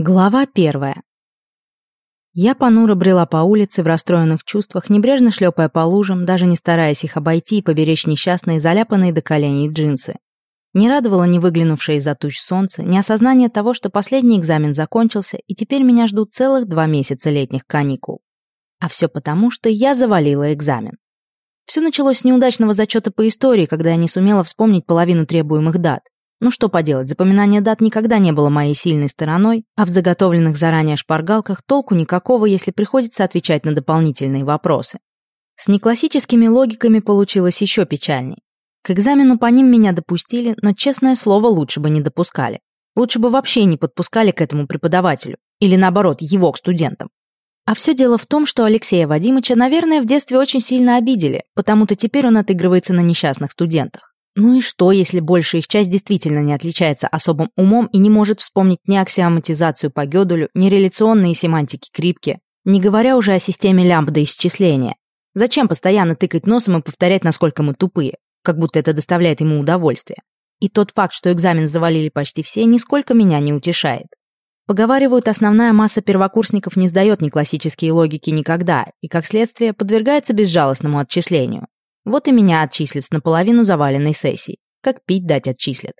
Глава первая. Я понуро брела по улице в расстроенных чувствах, небрежно шлепая по лужам, даже не стараясь их обойти и поберечь несчастные, заляпанные до коленей джинсы. Не радовало ни выглянувшее из-за туч солнце, ни осознание того, что последний экзамен закончился, и теперь меня ждут целых два месяца летних каникул. А все потому, что я завалила экзамен. Все началось с неудачного зачета по истории, когда я не сумела вспомнить половину требуемых дат. Ну что поделать, запоминание дат никогда не было моей сильной стороной, а в заготовленных заранее шпаргалках толку никакого, если приходится отвечать на дополнительные вопросы. С неклассическими логиками получилось еще печальней. К экзамену по ним меня допустили, но, честное слово, лучше бы не допускали. Лучше бы вообще не подпускали к этому преподавателю. Или наоборот, его к студентам. А все дело в том, что Алексея Вадимовича, наверное, в детстве очень сильно обидели, потому-то теперь он отыгрывается на несчастных студентах. Ну и что, если большая их часть действительно не отличается особым умом и не может вспомнить ни аксиоматизацию по Гёделю, ни реляционные семантики Крипке, не говоря уже о системе лямбда исчисления. Зачем постоянно тыкать носом и повторять, насколько мы тупые, как будто это доставляет ему удовольствие? И тот факт, что экзамен завалили почти все, нисколько меня не утешает. Поговаривают, основная масса первокурсников не сдает ни классические логики никогда и, как следствие, подвергается безжалостному отчислению. Вот и меня отчислят с наполовину заваленной сессии. Как пить дать отчислят.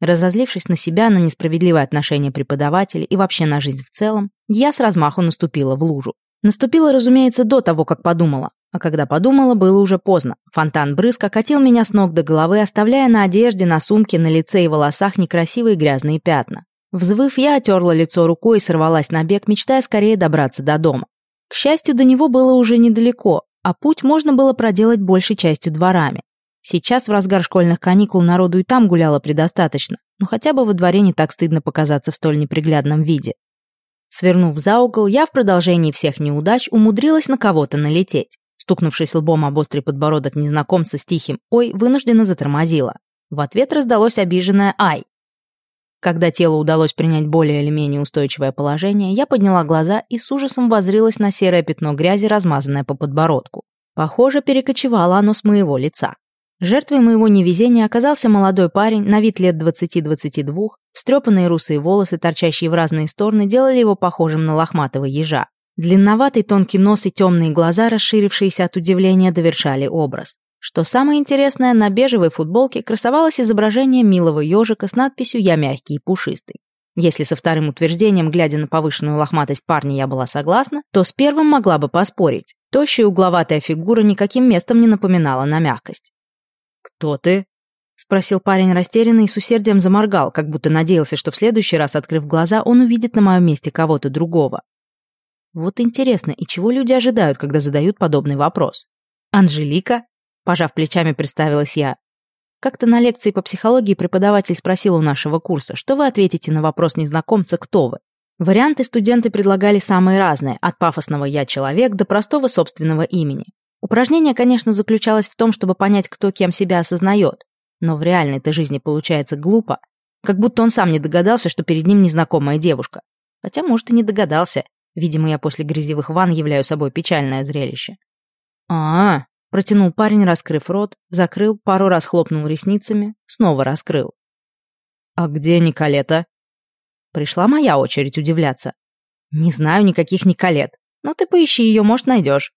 Разозлившись на себя, на несправедливое отношение преподавателя и вообще на жизнь в целом, я с размаху наступила в лужу. Наступила, разумеется, до того, как подумала. А когда подумала, было уже поздно. Фонтан брызг окатил меня с ног до головы, оставляя на одежде, на сумке, на лице и волосах некрасивые грязные пятна. Взвыв, я отерла лицо рукой и сорвалась на бег, мечтая скорее добраться до дома. К счастью, до него было уже недалеко, а путь можно было проделать большей частью дворами. Сейчас в разгар школьных каникул народу и там гуляло предостаточно, но хотя бы во дворе не так стыдно показаться в столь неприглядном виде. Свернув за угол, я в продолжении всех неудач умудрилась на кого-то налететь. Стукнувшись лбом об острый подбородок незнакомца с тихим «Ой», вынужденно затормозила. В ответ раздалось обиженное «Ай». Когда телу удалось принять более или менее устойчивое положение, я подняла глаза и с ужасом возрилась на серое пятно грязи, размазанное по подбородку. Похоже, перекочевало оно с моего лица. Жертвой моего невезения оказался молодой парень, на вид лет 20-22, встрепанные русые волосы, торчащие в разные стороны, делали его похожим на лохматого ежа. Длинноватый тонкий нос и темные глаза, расширившиеся от удивления, довершали образ. Что самое интересное, на бежевой футболке красовалось изображение милого ежика с надписью «Я мягкий и пушистый». Если со вторым утверждением, глядя на повышенную лохматость парня, я была согласна, то с первым могла бы поспорить. Тощая угловатая фигура никаким местом не напоминала на мягкость. «Кто ты?» — спросил парень растерянно и с усердием заморгал, как будто надеялся, что в следующий раз, открыв глаза, он увидит на моем месте кого-то другого. Вот интересно, и чего люди ожидают, когда задают подобный вопрос? Анжелика? Пожав плечами, представилась я. Как-то на лекции по психологии преподаватель спросил у нашего курса, что вы ответите на вопрос незнакомца «Кто вы?». Варианты студенты предлагали самые разные, от пафосного «я человек» до простого собственного имени. Упражнение, конечно, заключалось в том, чтобы понять, кто кем себя осознает. Но в реальной-то жизни получается глупо. Как будто он сам не догадался, что перед ним незнакомая девушка. Хотя, может, и не догадался. Видимо, я после грязевых ванн являю собой печальное зрелище. а, -а Протянул парень, раскрыв рот, закрыл, пару раз хлопнул ресницами, снова раскрыл. «А где Николета?» Пришла моя очередь удивляться. «Не знаю никаких Николет, но ты поищи ее, может, найдешь».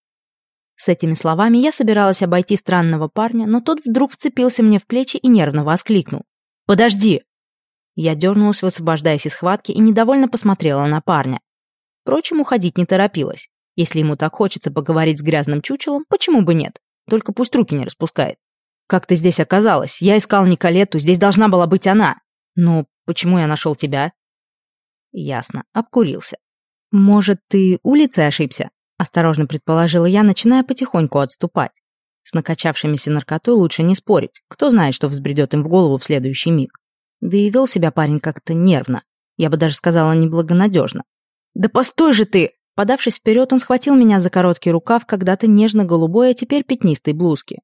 С этими словами я собиралась обойти странного парня, но тот вдруг вцепился мне в плечи и нервно воскликнул. «Подожди!» Я дернулась, высвобождаясь из схватки, и недовольно посмотрела на парня. Впрочем, уходить не торопилась. Если ему так хочется поговорить с грязным чучелом, почему бы нет? Только пусть руки не распускает. Как ты здесь оказалась? Я искал Николетту, здесь должна была быть она. Но почему я нашел тебя? Ясно, обкурился. Может, ты улицей ошибся? Осторожно предположила я, начиная потихоньку отступать. С накачавшимися наркотой лучше не спорить. Кто знает, что взбредет им в голову в следующий миг. Да и вел себя парень как-то нервно. Я бы даже сказала, неблагонадежно. «Да постой же ты!» Подавшись вперед, он схватил меня за короткий рукав когда-то нежно-голубой, а теперь пятнистой блузки.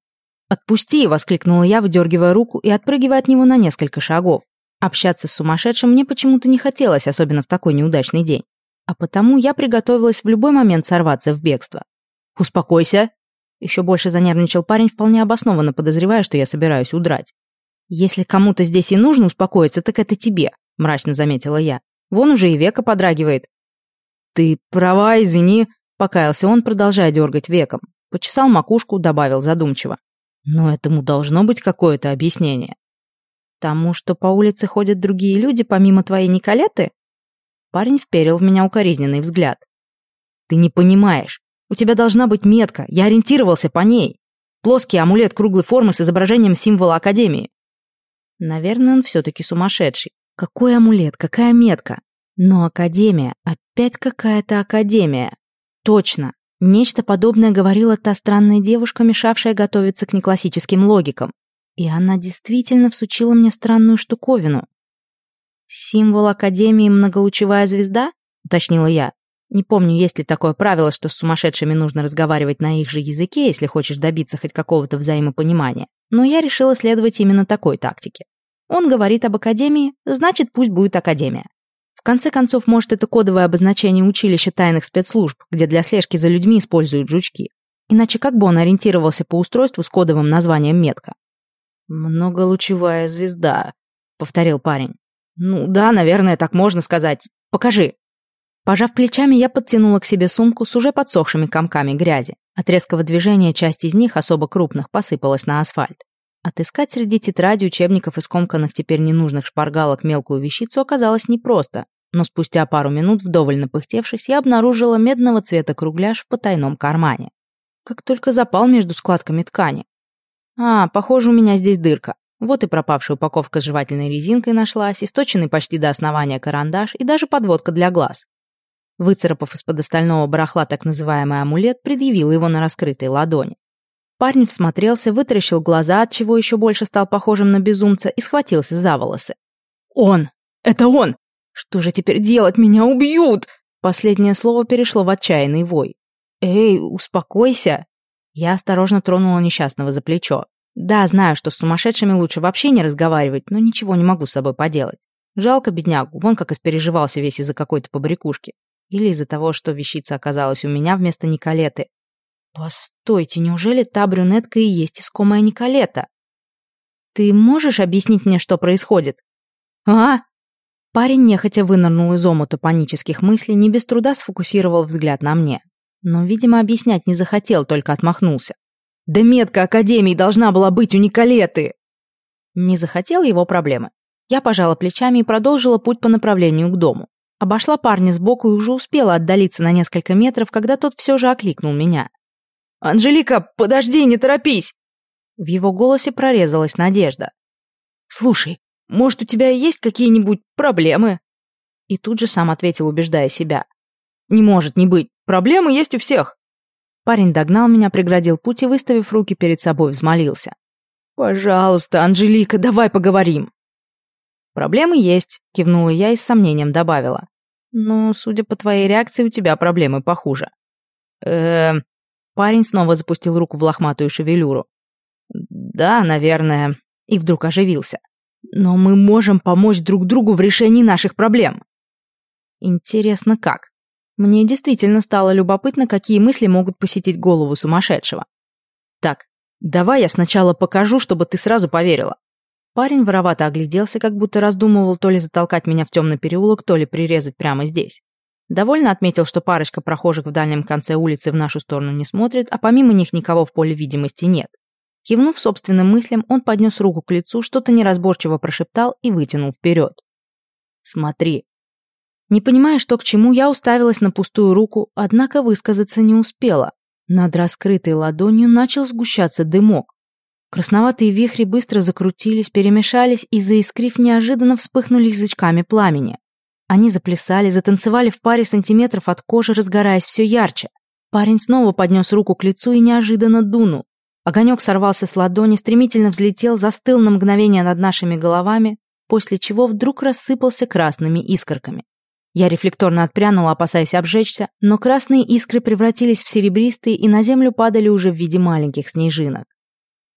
«Отпусти!» — воскликнула я, выдергивая руку и отпрыгивая от него на несколько шагов. Общаться с сумасшедшим мне почему-то не хотелось, особенно в такой неудачный день. А потому я приготовилась в любой момент сорваться в бегство. «Успокойся!» Еще больше занервничал парень, вполне обоснованно подозревая, что я собираюсь удрать. «Если кому-то здесь и нужно успокоиться, так это тебе», — мрачно заметила я. Вон уже и века подрагивает. Ты права, извини, покаялся он, продолжая дергать веком. Почесал макушку, добавил задумчиво. Но этому должно быть какое-то объяснение. Тому, что по улице ходят другие люди, помимо твоей Николеты? Парень вперил в меня укоризненный взгляд. Ты не понимаешь. У тебя должна быть метка, я ориентировался по ней. Плоский амулет круглой формы с изображением символа Академии. Наверное, он все-таки сумасшедший. Какой амулет, какая метка? Но Академия, опять какая-то Академия. Точно. Нечто подобное говорила та странная девушка, мешавшая готовиться к неклассическим логикам. И она действительно всучила мне странную штуковину. «Символ Академии многолучевая звезда?» — уточнила я. Не помню, есть ли такое правило, что с сумасшедшими нужно разговаривать на их же языке, если хочешь добиться хоть какого-то взаимопонимания. Но я решила следовать именно такой тактике. Он говорит об академии, значит, пусть будет академия. В конце концов, может, это кодовое обозначение училища тайных спецслужб, где для слежки за людьми используют жучки. Иначе как бы он ориентировался по устройству с кодовым названием метка? «Многолучевая звезда», — повторил парень. «Ну да, наверное, так можно сказать. Покажи». Пожав плечами, я подтянула к себе сумку с уже подсохшими комками грязи. От резкого движения часть из них, особо крупных, посыпалась на асфальт. Отыскать среди тетради, учебников и скомканных теперь ненужных шпаргалок мелкую вещицу оказалось непросто, но спустя пару минут, вдоволь напыхтевшись, я обнаружила медного цвета кругляш в потайном кармане. Как только запал между складками ткани. А, похоже, у меня здесь дырка. Вот и пропавшая упаковка с жевательной резинкой нашлась, источенный почти до основания карандаш и даже подводка для глаз. Выцарапав из-под остального барахла так называемый амулет, предъявил его на раскрытой ладони. Парень всмотрелся, вытаращил глаза, от чего еще больше стал похожим на безумца, и схватился за волосы. «Он! Это он! Что же теперь делать? Меня убьют!» Последнее слово перешло в отчаянный вой. «Эй, успокойся!» Я осторожно тронула несчастного за плечо. Да, знаю, что с сумасшедшими лучше вообще не разговаривать, но ничего не могу с собой поделать. Жалко беднягу, вон как испереживался весь из-за какой-то побрякушки. Или из-за того, что вещица оказалась у меня вместо Николеты. Постойте, неужели та брюнетка и есть искомая Николета? Ты можешь объяснить мне, что происходит? А? Парень нехотя вынырнул из омута панических мыслей, не без труда сфокусировал взгляд на мне. Но, видимо, объяснять не захотел, только отмахнулся. «Да метка Академии должна была быть у Николеты!» Не захотел его проблемы. Я пожала плечами и продолжила путь по направлению к дому. Обошла парня сбоку и уже успела отдалиться на несколько метров, когда тот все же окликнул меня. «Анжелика, подожди, не торопись!» В его голосе прорезалась надежда. «Слушай, может, у тебя есть какие-нибудь проблемы?» И тут же сам ответил, убеждая себя. «Не может не быть. Проблемы есть у всех». Парень догнал меня, преградил путь и, выставив руки перед собой, взмолился. «Пожалуйста, Анжелика, давай поговорим». «Проблемы есть», — кивнула я и с сомнением добавила. Но, судя по твоей реакции, у тебя проблемы похуже. Эм... Парень снова запустил руку в лохматую шевелюру. Да, наверное. И вдруг оживился. Но мы можем помочь друг другу в решении наших проблем. Интересно, как? Мне действительно стало любопытно, какие мысли могут посетить голову сумасшедшего. Так, давай я сначала покажу, чтобы ты сразу поверила. Парень воровато огляделся, как будто раздумывал то ли затолкать меня в темный переулок, то ли прирезать прямо здесь. Довольно отметил, что парочка прохожих в дальнем конце улицы в нашу сторону не смотрит, а помимо них никого в поле видимости нет. Кивнув собственным мыслям, он поднес руку к лицу, что-то неразборчиво прошептал и вытянул вперед. «Смотри». Не понимая, что к чему, я уставилась на пустую руку, однако высказаться не успела. Над раскрытой ладонью начал сгущаться дымок. Красноватые вихри быстро закрутились, перемешались и, заискрив, неожиданно вспыхнули язычками пламени. Они заплясали, затанцевали в паре сантиметров от кожи, разгораясь все ярче. Парень снова поднес руку к лицу и неожиданно дунул. Огонек сорвался с ладони, стремительно взлетел, застыл на мгновение над нашими головами, после чего вдруг рассыпался красными искорками. Я рефлекторно отпрянула, опасаясь обжечься, но красные искры превратились в серебристые и на землю падали уже в виде маленьких снежинок.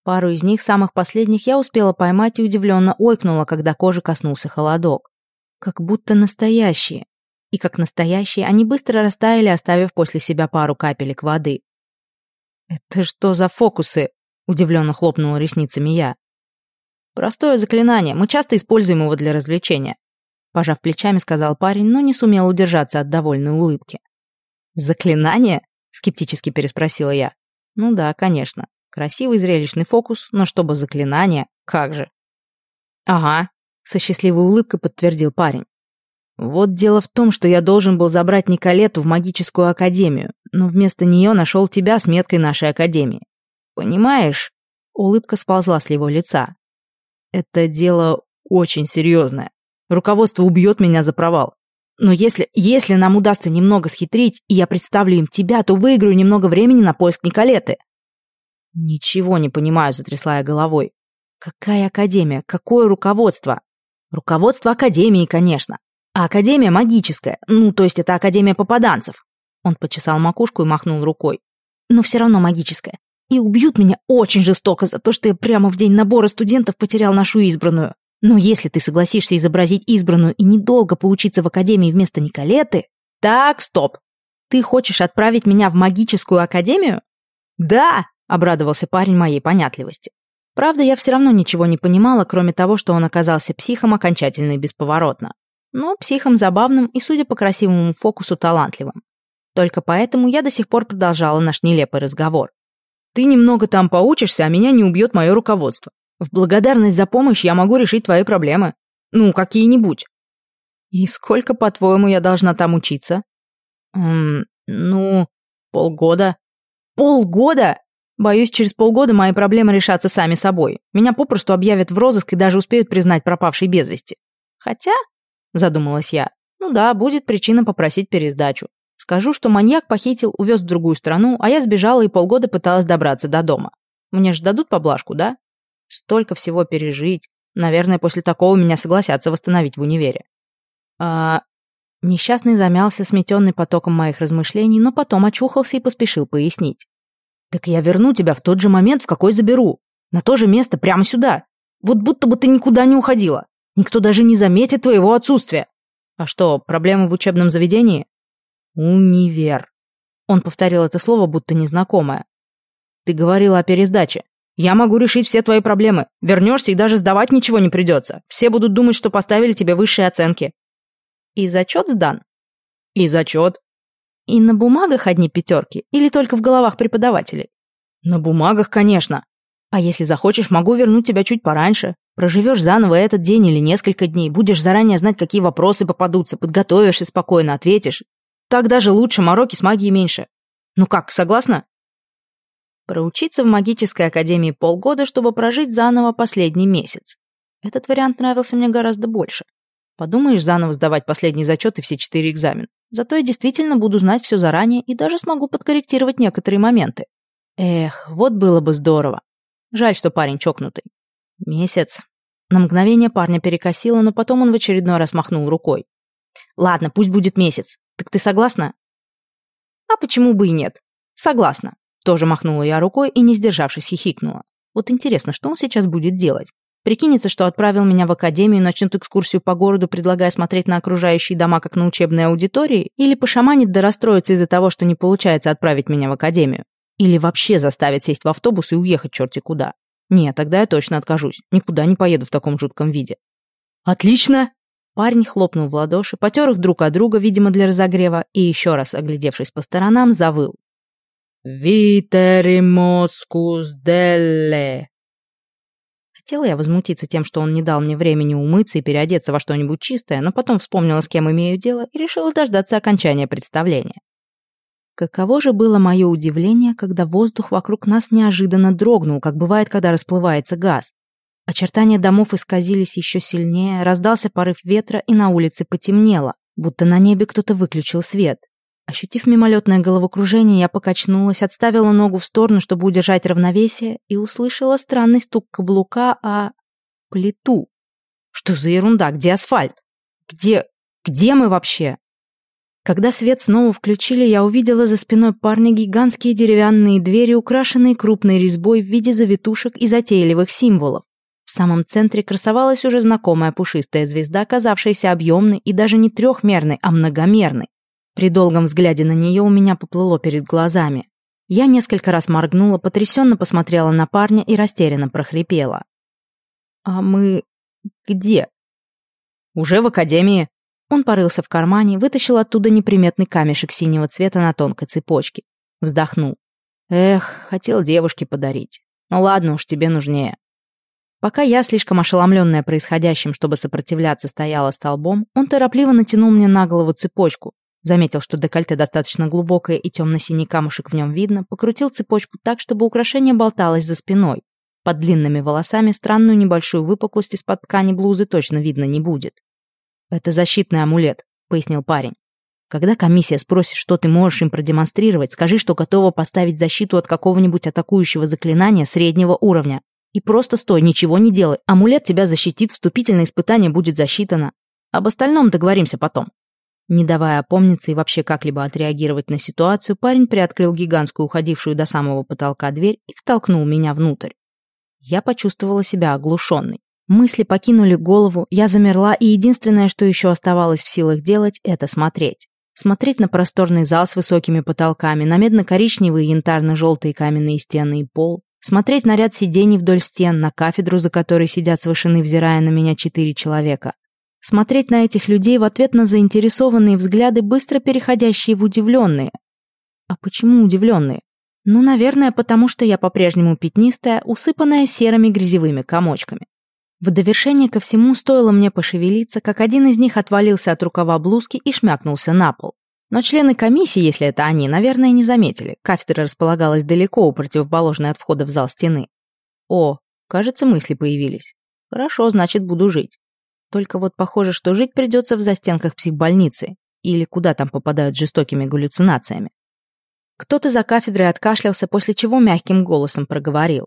Пару из них, самых последних, я успела поймать и удивленно ойкнула, когда кожи коснулся холодок. Как будто настоящие. И как настоящие, они быстро растаяли, оставив после себя пару капелек воды. «Это что за фокусы?» — удивленно хлопнула ресницами я. «Простое заклинание, мы часто используем его для развлечения. пожав плечами, сказал парень, но не сумел удержаться от довольной улыбки. «Заклинание?» — скептически переспросила я. «Ну да, конечно. Красивый зрелищный фокус, но чтобы заклинание, как же?» «Ага», — со счастливой улыбкой подтвердил парень. «Вот дело в том, что я должен был забрать Николету в магическую академию, но вместо нее нашел тебя с меткой нашей академии. Понимаешь?» Улыбка сползла с его лица. «Это дело очень серьезное. Руководство убьет меня за провал. Но если, если нам удастся немного схитрить, и я представлю им тебя, то выиграю немного времени на поиск Николеты». «Ничего не понимаю», — затрясла я головой. «Какая академия? Какое руководство?» «Руководство академии, конечно. А академия магическая. Ну, то есть это академия попаданцев». Он почесал макушку и махнул рукой. «Но все равно магическая. И убьют меня очень жестоко за то, что я прямо в день набора студентов потерял нашу избранную. Но если ты согласишься изобразить избранную и недолго поучиться в академии вместо Николеты... Так, стоп. Ты хочешь отправить меня в магическую академию? Да, обрадовался парень моей понятливости. Правда, я все равно ничего не понимала, кроме того, что он оказался психом окончательно и бесповоротно. Но психом забавным и, судя по красивому фокусу, талантливым. Только поэтому я до сих пор продолжала наш нелепый разговор. «Ты немного там поучишься, а меня не убьет мое руководство. В благодарность за помощь я могу решить твои проблемы. Ну, какие-нибудь. И сколько, по-твоему, я должна там учиться? Эм, ну, полгода. Полгода? Боюсь, через полгода мои проблемы решатся сами собой. Меня попросту объявят в розыск и даже успеют признать пропавшей без вести. Хотя, задумалась я, ну да, будет причина попросить пересдачу. Скажу, что маньяк похитил, увез в другую страну, а я сбежала и полгода пыталась добраться до дома. Мне же дадут поблажку, да? Столько всего пережить. Наверное, после такого меня согласятся восстановить в универе. А... Несчастный замялся, сметенный потоком моих размышлений, но потом очухался и поспешил пояснить. «Так я верну тебя в тот же момент, в какой заберу. На то же место, прямо сюда. Вот будто бы ты никуда не уходила. Никто даже не заметит твоего отсутствия. А что, проблемы в учебном заведении?» «Универ». Он повторил это слово, будто незнакомое. «Ты говорила о пересдаче. Я могу решить все твои проблемы. Вернешься и даже сдавать ничего не придется. Все будут думать, что поставили тебе высшие оценки. И зачет сдан? И зачет. И на бумагах одни пятерки или только в головах преподавателей? На бумагах, конечно. А если захочешь, могу вернуть тебя чуть пораньше. Проживешь заново этот день или несколько дней, будешь заранее знать, какие вопросы попадутся, подготовишься спокойно, ответишь. Так даже лучше, мороки с магией меньше. Ну как, согласна? Проучиться в магической академии полгода, чтобы прожить заново последний месяц. Этот вариант нравился мне гораздо больше. Подумаешь, заново сдавать последний зачет и все четыре экзамена. Зато я действительно буду знать все заранее и даже смогу подкорректировать некоторые моменты. Эх, вот было бы здорово. Жаль, что парень чокнутый. Месяц. На мгновение парня перекосило, но потом он в очередной раз махнул рукой. Ладно, пусть будет месяц. Так ты согласна? А почему бы и нет? Согласна. Тоже махнула я рукой и, не сдержавшись, хихикнула. Вот интересно, что он сейчас будет делать? Прикинется, что отправил меня в академию и начнет экскурсию по городу, предлагая смотреть на окружающие дома как на учебные аудитории, или пошаманит да расстроится из-за того, что не получается отправить меня в академию. Или вообще заставит сесть в автобус и уехать черти куда. Не, тогда я точно откажусь. Никуда не поеду в таком жутком виде. «Отлично!» Парень хлопнул в ладоши, потер их друг от друга, видимо, для разогрева, и еще раз, оглядевшись по сторонам, завыл. «Витеримоскус делле!» Хотела я возмутиться тем, что он не дал мне времени умыться и переодеться во что-нибудь чистое, но потом вспомнила, с кем имею дело, и решила дождаться окончания представления. Каково же было мое удивление, когда воздух вокруг нас неожиданно дрогнул, как бывает, когда расплывается газ. Очертания домов исказились еще сильнее, раздался порыв ветра, и на улице потемнело, будто на небе кто-то выключил свет. Ощутив мимолетное головокружение, я покачнулась, отставила ногу в сторону, чтобы удержать равновесие, и услышала странный стук каблука о... плиту. Что за ерунда? Где асфальт? Где... где мы вообще? Когда свет снова включили, я увидела за спиной парня гигантские деревянные двери, украшенные крупной резьбой в виде завитушек и затейливых символов. В самом центре красовалась уже знакомая пушистая звезда, оказавшаяся объемной и даже не трехмерной, а многомерной. При долгом взгляде на нее у меня поплыло перед глазами. Я несколько раз моргнула, потрясенно посмотрела на парня и растерянно прохрипела. «А мы... где?» «Уже в академии». Он порылся в кармане, вытащил оттуда неприметный камешек синего цвета на тонкой цепочке. Вздохнул. «Эх, хотел девушке подарить. Ну ладно уж, тебе нужнее». Пока я, слишком ошеломленная происходящим, чтобы сопротивляться, стояла столбом, он торопливо натянул мне на голову цепочку. Заметил, что декольте достаточно глубокое и темно-синий камушек в нем видно, покрутил цепочку так, чтобы украшение болталось за спиной. Под длинными волосами странную небольшую выпуклость из-под ткани блузы точно видно не будет. «Это защитный амулет», — пояснил парень. «Когда комиссия спросит, что ты можешь им продемонстрировать, скажи, что готова поставить защиту от какого-нибудь атакующего заклинания среднего уровня. И просто стой, ничего не делай. Амулет тебя защитит, вступительное испытание будет засчитано. Об остальном договоримся потом». Не давая опомниться и вообще как-либо отреагировать на ситуацию, парень приоткрыл гигантскую, уходившую до самого потолка дверь и втолкнул меня внутрь. Я почувствовала себя оглушенной. Мысли покинули голову, я замерла, и единственное, что еще оставалось в силах делать, это смотреть. Смотреть на просторный зал с высокими потолками, на медно-коричневые янтарно-желтые каменные стены и пол, смотреть на ряд сидений вдоль стен, на кафедру, за которой сидят с вышины, взирая на меня четыре человека. Смотреть на этих людей в ответ на заинтересованные взгляды, быстро переходящие в удивленные. А почему удивленные? Ну, наверное, потому что я по-прежнему пятнистая, усыпанная серыми грязевыми комочками. В довершение ко всему стоило мне пошевелиться, как один из них отвалился от рукава блузки и шмякнулся на пол. Но члены комиссии, если это они, наверное, не заметили. Кафедра располагалась далеко у противоположной от входа в зал стены. О, кажется, мысли появились. Хорошо, значит, буду жить. Только вот похоже, что жить придется в застенках психбольницы. Или куда там попадают жестокими галлюцинациями. Кто-то за кафедрой откашлялся, после чего мягким голосом проговорил.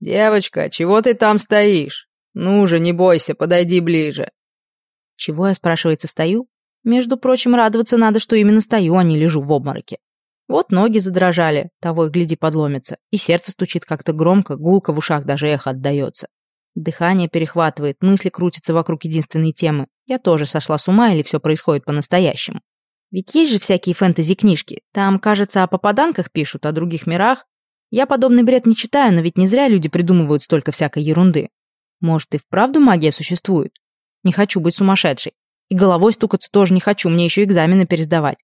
«Девочка, чего ты там стоишь? Ну же, не бойся, подойди ближе». Чего я, спрашивается, стою? Между прочим, радоваться надо, что именно стою, а не лежу в обмороке. Вот ноги задрожали, того и гляди подломится, и сердце стучит как-то громко, гулко в ушах даже эхо отдается. Дыхание перехватывает, мысли крутятся вокруг единственной темы. Я тоже сошла с ума или все происходит по-настоящему? Ведь есть же всякие фэнтези-книжки. Там, кажется, о попаданках пишут, о других мирах. Я подобный бред не читаю, но ведь не зря люди придумывают столько всякой ерунды. Может, и вправду магия существует? Не хочу быть сумасшедшей. И головой стукаться тоже не хочу, мне еще экзамены пересдавать.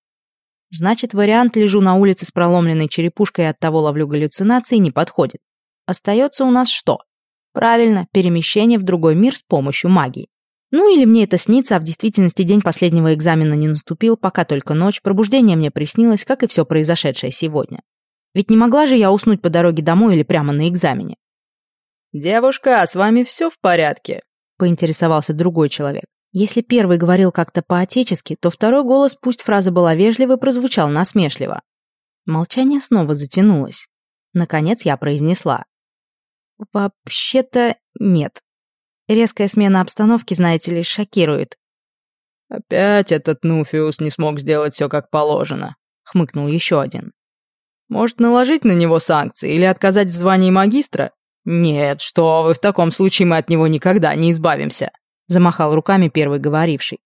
Значит, вариант «лежу на улице с проломленной черепушкой и оттого ловлю галлюцинации» не подходит. Остается у нас что? Правильно, перемещение в другой мир с помощью магии. Ну или мне это снится, а в действительности день последнего экзамена не наступил, пока только ночь, пробуждение мне приснилось, как и все произошедшее сегодня. Ведь не могла же я уснуть по дороге домой или прямо на экзамене. «Девушка, с вами все в порядке?» — поинтересовался другой человек. Если первый говорил как-то по-отечески, то второй голос, пусть фраза была вежливой, прозвучал насмешливо. Молчание снова затянулось. Наконец я произнесла. «Вообще-то нет. Резкая смена обстановки, знаете ли, шокирует». «Опять этот Нуфиус не смог сделать все как положено», — хмыкнул еще один. «Может, наложить на него санкции или отказать в звании магистра? Нет, что вы, в таком случае мы от него никогда не избавимся», — замахал руками первый говоривший.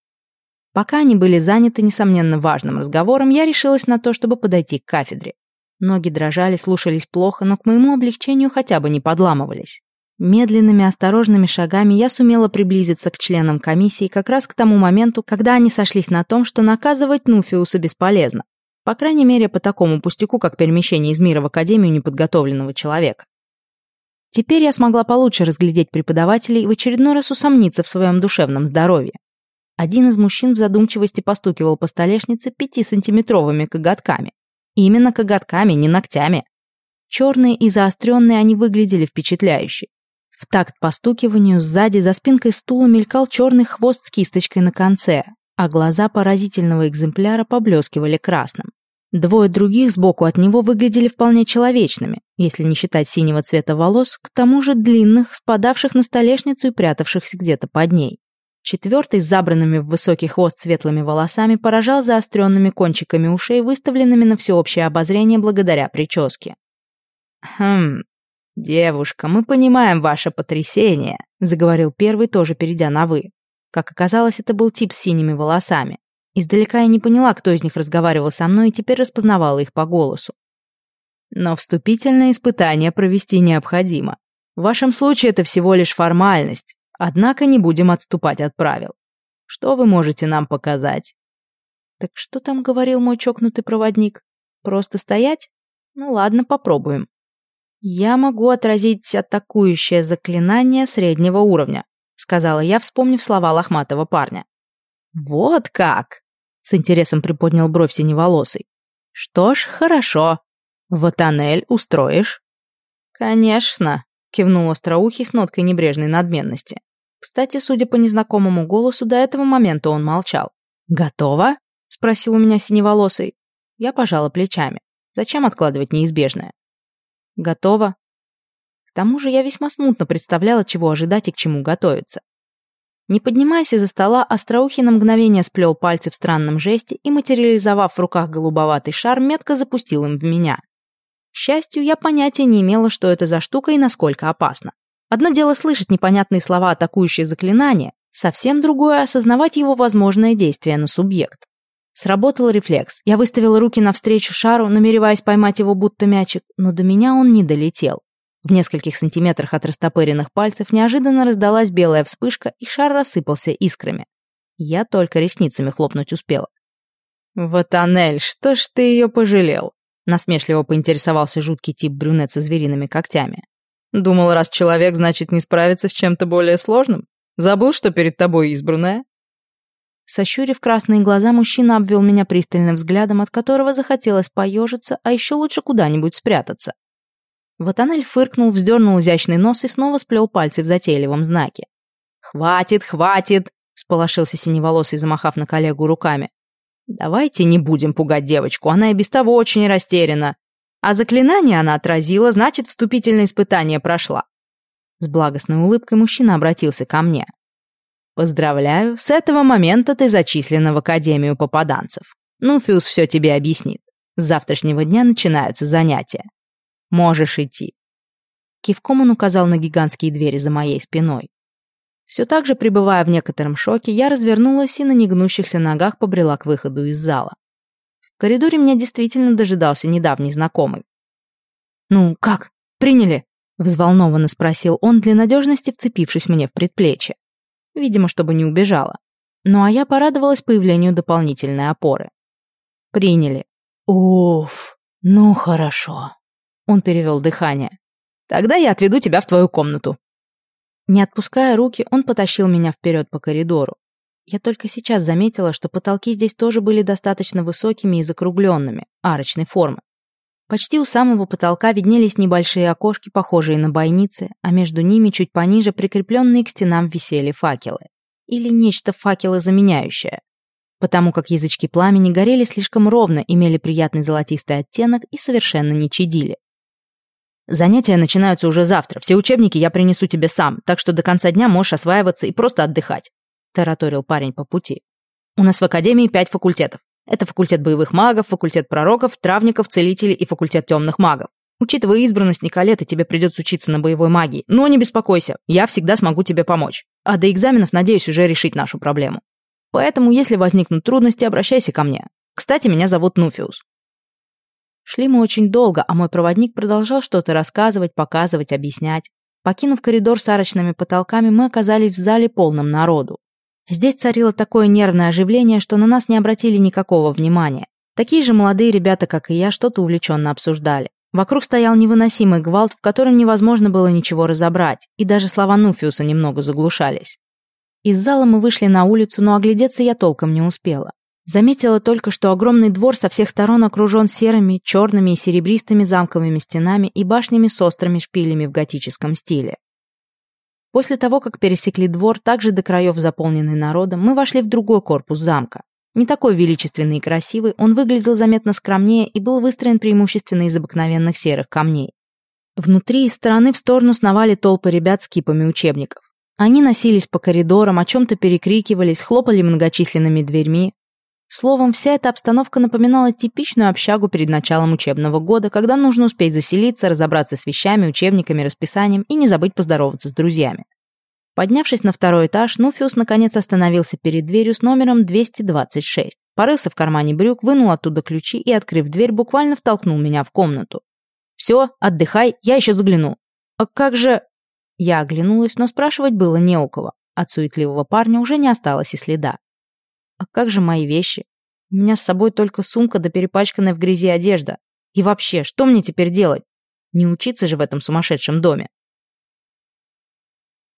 Пока они были заняты, несомненно, важным разговором, я решилась на то, чтобы подойти к кафедре. Ноги дрожали, слушались плохо, но к моему облегчению хотя бы не подламывались. Медленными, осторожными шагами я сумела приблизиться к членам комиссии как раз к тому моменту, когда они сошлись на том, что наказывать Нуфиуса бесполезно. По крайней мере, по такому пустяку, как перемещение из мира в академию неподготовленного человека. Теперь я смогла получше разглядеть преподавателей и в очередной раз усомниться в своем душевном здоровье. Один из мужчин в задумчивости постукивал по столешнице пятисантиметровыми коготками. Именно коготками, не ногтями. Черные и заостренные они выглядели впечатляюще. В такт постукиванию сзади за спинкой стула мелькал черный хвост с кисточкой на конце, а глаза поразительного экземпляра поблескивали красным. Двое других сбоку от него выглядели вполне человечными, если не считать синего цвета волос, к тому же длинных, спадавших на столешницу и прятавшихся где-то под ней. Четвертый с забранными в высокий хвост светлыми волосами поражал заостренными кончиками ушей, выставленными на всеобщее обозрение благодаря прическе. «Хм, девушка, мы понимаем ваше потрясение», — заговорил первый, тоже перейдя на «вы». Как оказалось, это был тип с синими волосами. Издалека я не поняла, кто из них разговаривал со мной, и теперь распознавала их по голосу. Но вступительное испытание провести необходимо. В вашем случае это всего лишь формальность, Однако не будем отступать от правил. Что вы можете нам показать?» «Так что там говорил мой чокнутый проводник? Просто стоять? Ну ладно, попробуем». «Я могу отразить атакующее заклинание среднего уровня», сказала я, вспомнив слова лохматого парня. «Вот как!» — с интересом приподнял бровь синеволосый. «Что ж, хорошо. В тоннель устроишь?» «Конечно», — кивнул остроухий с ноткой небрежной надменности. Кстати, судя по незнакомому голосу, до этого момента он молчал. «Готово?» — спросил у меня синеволосый. Я пожала плечами. Зачем откладывать неизбежное? «Готово». К тому же я весьма смутно представляла, чего ожидать и к чему готовиться. Не поднимаясь из-за стола, Остроухий на мгновение сплел пальцы в странном жесте и, материализовав в руках голубоватый шар, метко запустил им в меня. К счастью, я понятия не имела, что это за штука и насколько опасно. Одно дело слышать непонятные слова атакующие заклинания, совсем другое — осознавать его возможное действие на субъект. Сработал рефлекс. Я выставила руки навстречу шару, намереваясь поймать его будто мячик, но до меня он не долетел. В нескольких сантиметрах от растопыренных пальцев неожиданно раздалась белая вспышка, и шар рассыпался искрами. Я только ресницами хлопнуть успела. «Ватанель, что ж ты ее пожалел?» Насмешливо поинтересовался жуткий тип брюнет со звериными когтями. «Думал, раз человек, значит, не справится с чем-то более сложным? Забыл, что перед тобой избранная?» Сощурив красные глаза, мужчина обвел меня пристальным взглядом, от которого захотелось поежиться, а еще лучше куда-нибудь спрятаться. Ватанель фыркнул, вздернул изящный нос и снова сплел пальцы в затейливом знаке. «Хватит, хватит!» — сполошился синеволосый, замахав на коллегу руками. «Давайте не будем пугать девочку, она и без того очень растеряна. А заклинание она отразила, значит, вступительное испытание прошла». С благостной улыбкой мужчина обратился ко мне. «Поздравляю, с этого момента ты зачислена в Академию попаданцев. Нуфиус все тебе объяснит. С завтрашнего дня начинаются занятия. Можешь идти». Кивком он указал на гигантские двери за моей спиной. Все так же, пребывая в некотором шоке, я развернулась и на негнущихся ногах побрела к выходу из зала. В коридоре меня действительно дожидался недавний знакомый. «Ну, как? Приняли?» — взволнованно спросил он, для надежности вцепившись мне в предплечье. Видимо, чтобы не убежала. Ну а я порадовалась появлению дополнительной опоры. Приняли. «Уф, ну хорошо», он перевел дыхание. «Тогда я отведу тебя в твою комнату». Не отпуская руки, он потащил меня вперед по коридору. Я только сейчас заметила, что потолки здесь тоже были достаточно высокими и закругленными, арочной формы. Почти у самого потолка виднелись небольшие окошки, похожие на бойницы, а между ними чуть пониже прикрепленные к стенам висели факелы. Или нечто факелы заменяющее. Потому как язычки пламени горели слишком ровно, имели приятный золотистый оттенок и совершенно не чадили. Занятия начинаются уже завтра. Все учебники я принесу тебе сам, так что до конца дня можешь осваиваться и просто отдыхать», — тараторил парень по пути. «У нас в Академии пять факультетов. Это факультет боевых магов, факультет пророков, травников, целителей и факультет темных магов. Учитывая избранность Николеты, тебе придется учиться на боевой магии. Но не беспокойся, я всегда смогу тебе помочь. А до экзаменов надеюсь уже решить нашу проблему. Поэтому, если возникнут трудности, обращайся ко мне. Кстати, меня зовут Нуфиус. Шли мы очень долго, а мой проводник продолжал что-то рассказывать, показывать, объяснять. Покинув коридор с арочными потолками, мы оказались в зале полном народу. Здесь царило такое нервное оживление, что на нас не обратили никакого внимания. Такие же молодые ребята, как и я, что-то увлеченно обсуждали. Вокруг стоял невыносимый гвалт, в котором невозможно было ничего разобрать, и даже слова Нуфиуса немного заглушались. Из зала мы вышли на улицу, но оглядеться я толком не успела. Заметила только, что огромный двор со всех сторон окружен серыми, черными и серебристыми замковыми стенами и башнями с острыми шпилями в готическом стиле. После того, как пересекли двор, также до краев заполненный народом, мы вошли в другой корпус замка. Не такой величественный и красивый, он выглядел заметно скромнее и был выстроен преимущественно из обыкновенных серых камней. Внутри из стороны в сторону сновали толпы ребят с кипами учебников. Они носились по коридорам, о чем-то перекрикивались, хлопали многочисленными дверьми, Словом, вся эта обстановка напоминала типичную общагу перед началом учебного года, когда нужно успеть заселиться, разобраться с вещами, учебниками, расписанием и не забыть поздороваться с друзьями. Поднявшись на второй этаж, Нуфиус наконец остановился перед дверью с номером 226. Порылся в кармане брюк, вынул оттуда ключи и, открыв дверь, буквально втолкнул меня в комнату. «Все, отдыхай, я еще загляну». «А как же...» Я оглянулась, но спрашивать было не у кого. От суетливого парня уже не осталось и следа. А как же мои вещи? У меня с собой только сумка да перепачканная в грязи одежда. И вообще, что мне теперь делать? Не учиться же в этом сумасшедшем доме.